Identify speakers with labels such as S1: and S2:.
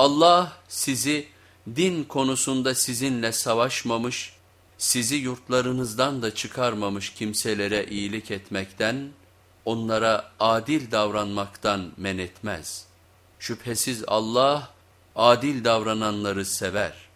S1: Allah sizi din konusunda sizinle savaşmamış, sizi yurtlarınızdan da çıkarmamış kimselere iyilik etmekten, onlara adil davranmaktan men etmez. Şüphesiz Allah adil davrananları sever.''